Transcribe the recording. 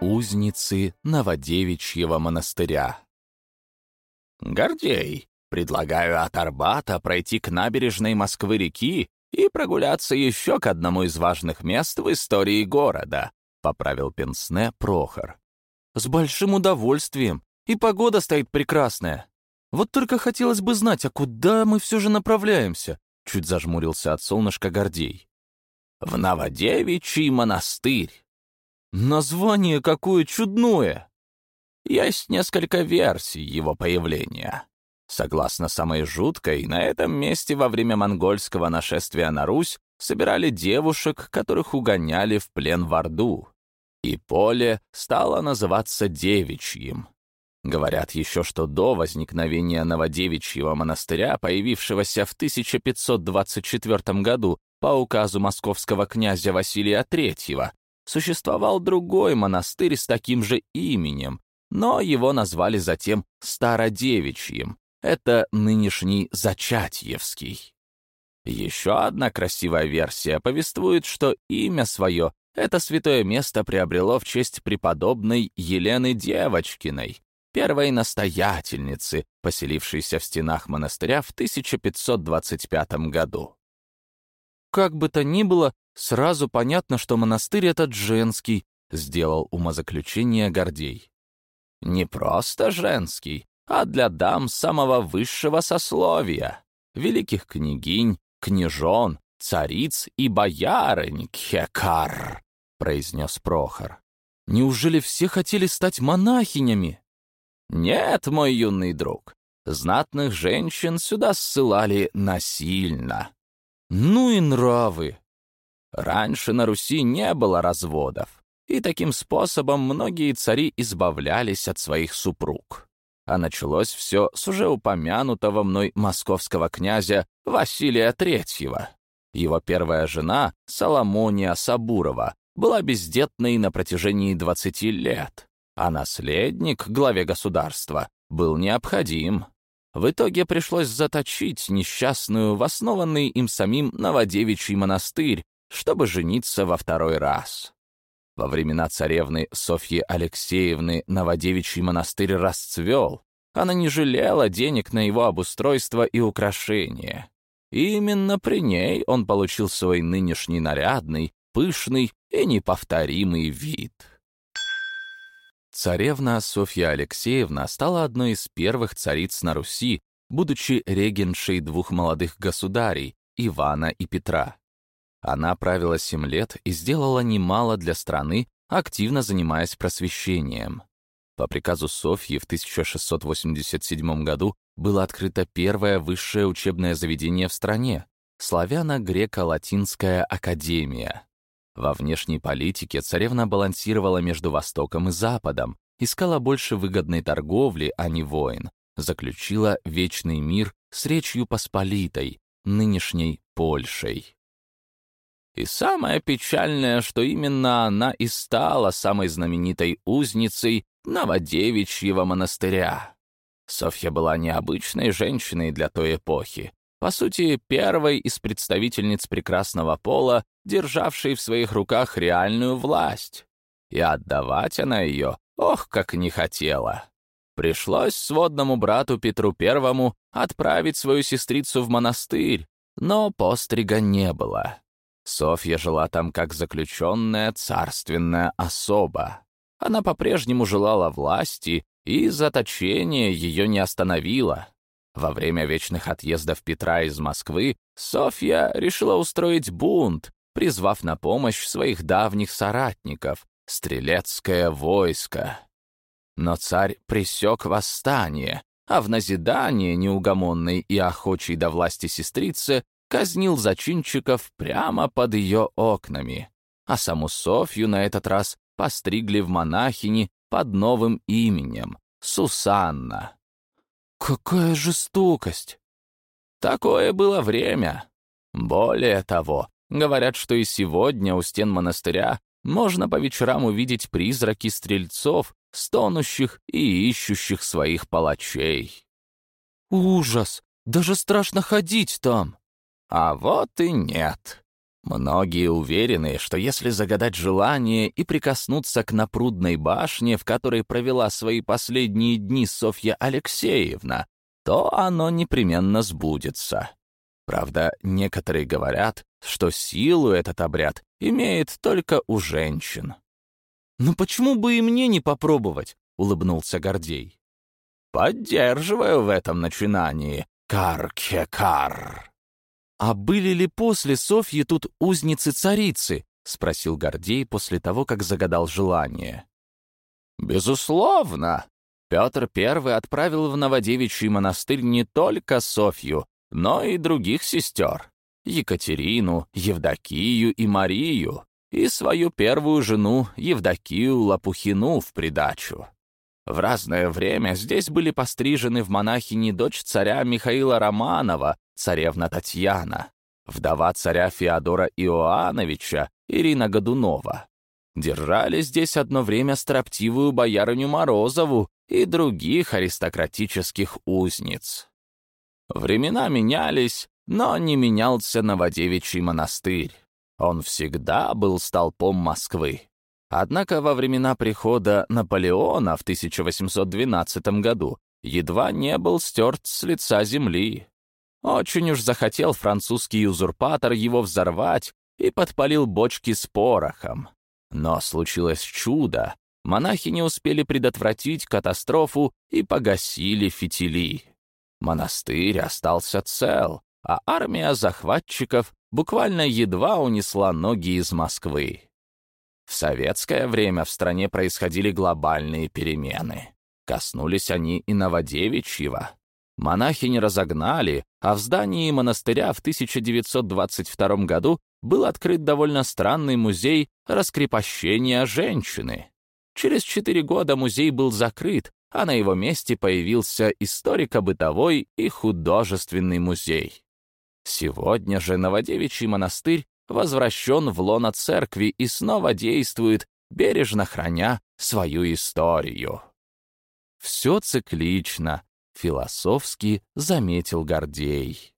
узницы Новодевичьего монастыря. «Гордей, предлагаю от Арбата пройти к набережной Москвы-реки и прогуляться еще к одному из важных мест в истории города», — поправил Пенсне Прохор. «С большим удовольствием. И погода стоит прекрасная. Вот только хотелось бы знать, а куда мы все же направляемся?» Чуть зажмурился от солнышка Гордей. «В Новодевичий монастырь». «Название какое чудное!» Есть несколько версий его появления. Согласно самой жуткой, на этом месте во время монгольского нашествия на Русь собирали девушек, которых угоняли в плен в Орду. И поле стало называться Девичьим. Говорят еще, что до возникновения Новодевичьего монастыря, появившегося в 1524 году по указу московского князя Василия III, существовал другой монастырь с таким же именем, но его назвали затем Стародевичьим. Это нынешний Зачатьевский. Еще одна красивая версия повествует, что имя свое это святое место приобрело в честь преподобной Елены Девочкиной, первой настоятельницы, поселившейся в стенах монастыря в 1525 году. Как бы то ни было, сразу понятно, что монастырь этот женский, сделал умозаключение Гордей. Не просто женский, а для дам самого высшего сословия, великих княгинь, княжон, цариц и боярынь, Кекар, произнес Прохор. Неужели все хотели стать монахинями? Нет, мой юный друг, знатных женщин сюда ссылали насильно. Ну и нравы. Раньше на Руси не было разводов, и таким способом многие цари избавлялись от своих супруг. А началось все с уже упомянутого мной московского князя Василия Третьего. Его первая жена, Соломония Сабурова, была бездетной на протяжении 20 лет а наследник главе государства был необходим. В итоге пришлось заточить несчастную в основанный им самим Новодевичий монастырь, чтобы жениться во второй раз. Во времена царевны Софьи Алексеевны Новодевичий монастырь расцвел. Она не жалела денег на его обустройство и украшения. И именно при ней он получил свой нынешний нарядный, пышный и неповторимый вид. Царевна Софья Алексеевна стала одной из первых цариц на Руси, будучи регеншей двух молодых государей, Ивана и Петра. Она правила семь лет и сделала немало для страны, активно занимаясь просвещением. По приказу Софьи в 1687 году было открыто первое высшее учебное заведение в стране — Славяно-Греко-Латинская академия. Во внешней политике царевна балансировала между Востоком и Западом, искала больше выгодной торговли, а не войн, заключила вечный мир с Речью Посполитой, нынешней Польшей. И самое печальное, что именно она и стала самой знаменитой узницей Новодевичьего монастыря. Софья была необычной женщиной для той эпохи, по сути, первой из представительниц прекрасного пола, державшей в своих руках реальную власть. И отдавать она ее, ох, как не хотела. Пришлось сводному брату Петру Первому отправить свою сестрицу в монастырь, но пострига не было. Софья жила там как заключенная царственная особа. Она по-прежнему желала власти, и заточение ее не остановило. Во время вечных отъездов Петра из Москвы Софья решила устроить бунт, призвав на помощь своих давних соратников — стрелецкое войско. Но царь пресек восстание, а в назидание неугомонной и охочей до власти сестрицы казнил зачинщиков прямо под ее окнами, а саму Софью на этот раз постригли в монахини под новым именем — Сусанна. Какая жестокость! Такое было время. Более того, говорят, что и сегодня у стен монастыря можно по вечерам увидеть призраки стрельцов, стонущих и ищущих своих палачей. Ужас! Даже страшно ходить там. А вот и нет. Многие уверены, что если загадать желание и прикоснуться к напрудной башне, в которой провела свои последние дни Софья Алексеевна, то оно непременно сбудется. Правда, некоторые говорят, что силу этот обряд имеет только у женщин. «Ну почему бы и мне не попробовать?» — улыбнулся Гордей. «Поддерживаю в этом начинании, Каркекар». «А были ли после Софьи тут узницы-царицы?» — спросил Гордей после того, как загадал желание. «Безусловно. Петр I отправил в Новодевичий монастырь не только Софью, но и других сестер — Екатерину, Евдокию и Марию, и свою первую жену Евдокию Лопухину в придачу. В разное время здесь были пострижены в монахини дочь царя Михаила Романова, царевна Татьяна, вдова царя Феодора Иоановича, Ирина Годунова. Держали здесь одно время строптивую боярыню Морозову и других аристократических узниц. Времена менялись, но не менялся Новодевичий монастырь. Он всегда был столпом Москвы. Однако во времена прихода Наполеона в 1812 году едва не был стерт с лица земли. Очень уж захотел французский узурпатор его взорвать и подпалил бочки с порохом. Но случилось чудо. Монахи не успели предотвратить катастрофу и погасили фитили. Монастырь остался цел, а армия захватчиков буквально едва унесла ноги из Москвы. В советское время в стране происходили глобальные перемены. Коснулись они и Новодевичьего. Монахи не разогнали, а в здании монастыря в 1922 году был открыт довольно странный музей раскрепощения женщины. Через четыре года музей был закрыт, а на его месте появился историко-бытовой и художественный музей. Сегодня же Новодевичий монастырь возвращен в лоно церкви и снова действует, бережно храня свою историю. Все циклично, философски заметил Гордей.